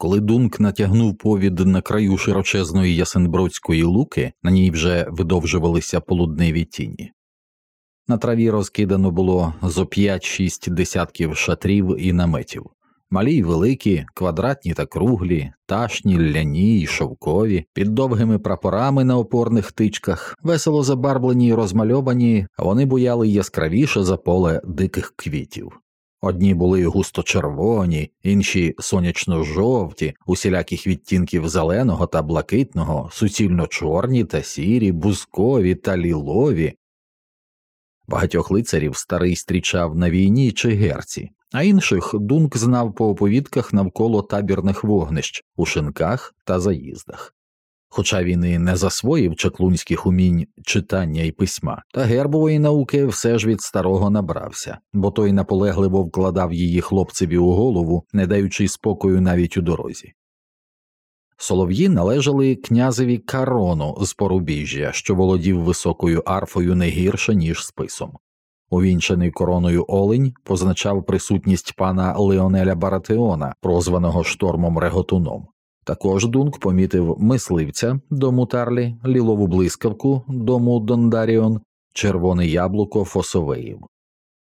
Коли Дунк натягнув повід на краю широчезної ясенбродської луки, на ній вже видовжувалися полудневі тіні. На траві розкидано було зо п'ять-шість десятків шатрів і наметів, малі й великі, квадратні та круглі, ташні, ляні й шовкові, під довгими прапорами на опорних тичках, весело забарблені й розмальовані, вони буяли яскравіше за поле диких квітів. Одні були густо червоні, інші сонячно жовті, усіляких відтінків зеленого та блакитного, суцільно чорні та сірі, бузкові та лілові. Багатьох лицарів старий стрічав на війні чи герці, а інших дунк знав по оповідках навколо табірних вогнищ у шинках та заїздах. Хоча він і не засвоїв чаклунських умінь читання і письма, та гербової науки все ж від старого набрався, бо той наполегливо вкладав її хлопцеві у голову, не даючи спокою навіть у дорозі. Солов'ї належали князеві Карону з порубіжжя, що володів високою арфою не гірше, ніж списом. Увінчений короною Олень позначав присутність пана Леонеля Баратеона, прозваного штормом Реготуном. Також Дунк помітив мисливця дому Тарлі, лілову блискавку дому Дондаріон, червоне яблуко Фосовеїв.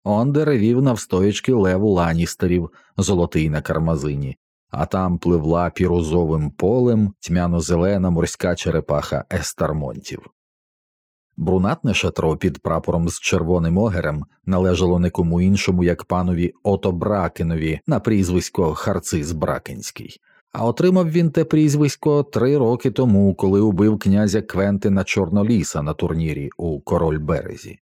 Он деревів навстоячки лев ланістерів, золотий на кармазині, а там пливла пірозовим полем тьмяно зелена морська черепаха Естармонтів. Брунатне шатро під прапором з червоним огерем належало не кому іншому, як панові Ото Бракенові на прізвисько Харциз Бракенський, а отримав він те прізвисько три роки тому, коли убив князя Квентина Чорноліса на турнірі у Король Березі.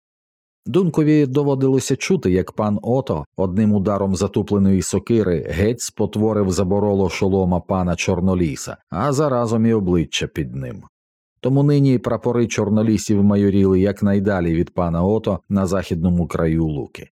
Дункові доводилося чути, як пан Ото одним ударом затупленої сокири геть спотворив забороло шолома пана Чорноліса, а заразом і обличчя під ним. Тому нині прапори чорнолісів майоріли якнайдалі від пана Ото на західному краю луки.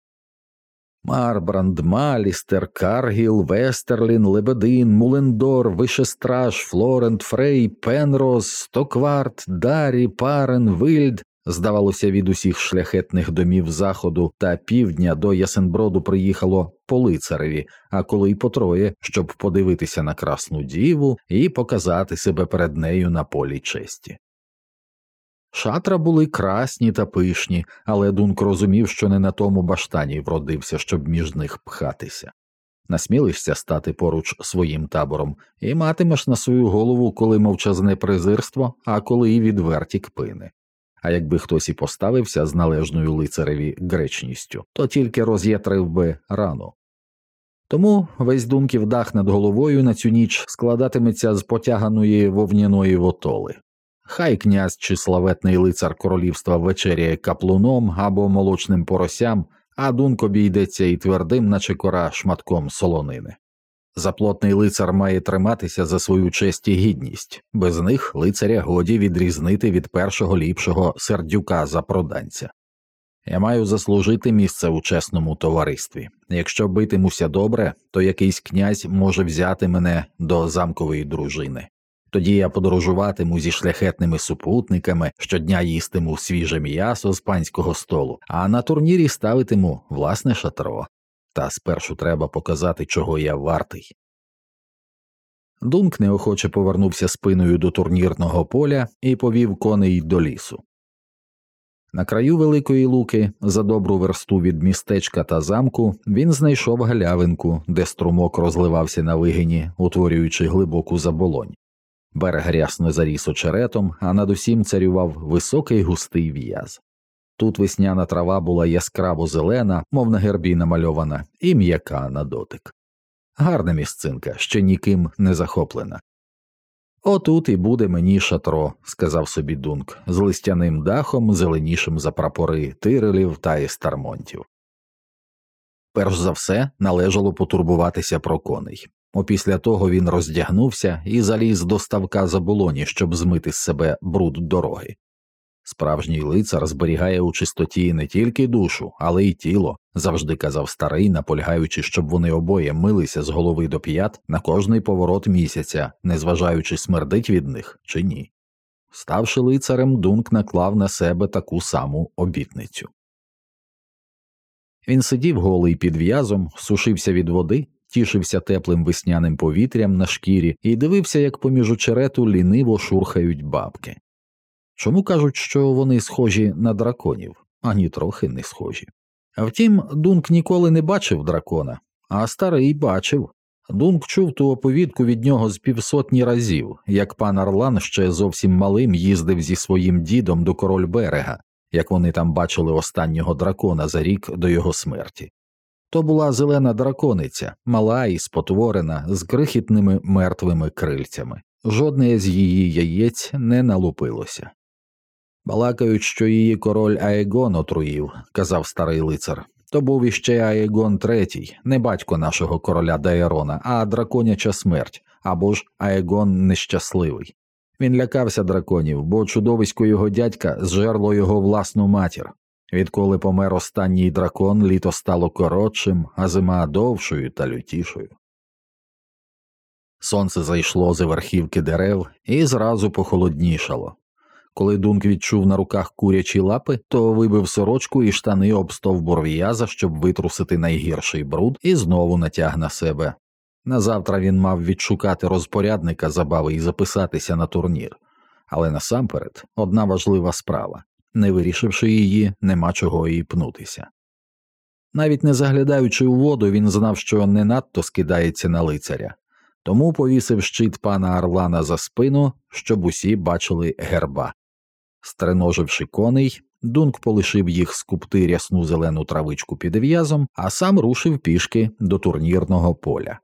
Марбранд, Малістер, Каргіл, Вестерлін, Лебедин, Мулендор, Вишестраж, Флорент, Фрей, Пенрос, Стокварт, Дарі, Парен, Вильд. Здавалося, від усіх шляхетних домів заходу та півдня до Ясенброду приїхало по лицареві, а коли й по троє, щоб подивитися на красну діву і показати себе перед нею на полі честі. Шатра були красні та пишні, але Дунк розумів, що не на тому баштані вродився, щоб між них пхатися. Насмілишся стати поруч своїм табором, і матимеш на свою голову коли мовчазне презирство, а коли і відверті кпини. А якби хтось і поставився з належною лицареві гречністю, то тільки роз'ятрив би рану. Тому весь думків дах над головою на цю ніч складатиметься з потяганої вовняної вотоли. Хай князь чи славетний лицар королівства вечеряє каплуном або молочним поросям, а дунк обійдеться і твердим, наче кора шматком солонини. Заплотний лицар має триматися за свою честь і гідність, без них лицаря годі відрізнити від першого ліпшого сердюка за проданця. Я маю заслужити місце у чесному товаристві. Якщо битимуся добре, то якийсь князь може взяти мене до замкової дружини. Тоді я подорожуватиму зі шляхетними супутниками, щодня їстиму свіже м'ясо з панського столу, а на турнірі ставитиму власне шатро. Та спершу треба показати, чого я вартий. Дунк неохоче повернувся спиною до турнірного поля і повів коней до лісу. На краю Великої Луки, за добру версту від містечка та замку, він знайшов галявинку, де струмок розливався на вигині, утворюючи глибоку заболонь. Берег рясно заріс очеретом, а над усім царював високий густий в'яз. Тут весняна трава була яскраво зелена, мов на гербі намальована, і м'яка на дотик. Гарна місцинка, ще ніким не захоплена. Отут і буде мені шатро, сказав собі Дунк, з листяним дахом, зеленішим за прапори тирелів та естармонтів. Перш за все належало потурбуватися про коней. Опісля того він роздягнувся і заліз до ставка заболоні, щоб змити з себе бруд дороги. Справжній лицар зберігає у чистоті не тільки душу, але й тіло, завжди казав старий, наполягаючи, щоб вони обоє милися з голови до п'ят на кожний поворот місяця, незважаючи смердить від них чи ні. Ставши лицарем, Дунк наклав на себе таку саму обітницю. Він сидів голий під в'язом, сушився від води тішився теплим весняним повітрям на шкірі і дивився, як поміж очерету ліниво шурхають бабки. Чому кажуть, що вони схожі на драконів, ані трохи не схожі. Втім, Дунк ніколи не бачив дракона, а старий бачив. Дунк чув ту оповідку від нього з півсотні разів, як пан Орлан ще зовсім малим їздив зі своїм дідом до король берега, як вони там бачили останнього дракона за рік до його смерті. То була зелена дракониця, мала і спотворена, з крихітними мертвими крильцями. Жодне з її яєць не налупилося. Балакають, що її король Аегон отруїв, казав старий лицар. То був іще Аегон третій, не батько нашого короля Дайрона, а драконяча смерть або ж Аегон нещасливий. Він лякався драконів, бо чудовисько його дядька зжерло його власну матір. Відколи помер останній дракон, літо стало коротшим, а зима довшою та лютішою. Сонце зайшло за верхівки дерев і зразу похолоднішало. Коли Дунк відчув на руках курячі лапи, то вибив сорочку і штани об стовбур в'яза, щоб витрусити найгірший бруд, і знову натяг на себе. Назавтра він мав відшукати розпорядника забави і записатися на турнір. Але насамперед одна важлива справа не вирішивши її, нема чого і пнутися. Навіть не заглядаючи у воду, він знав, що не надто скидається на лицаря, тому повісив щит пана Орлана за спину, щоб усі бачили герба. Стреноживши коней, Дунк полишив їх скупти рясну зелену травичку під в'язом, а сам рушив пішки до турнірного поля.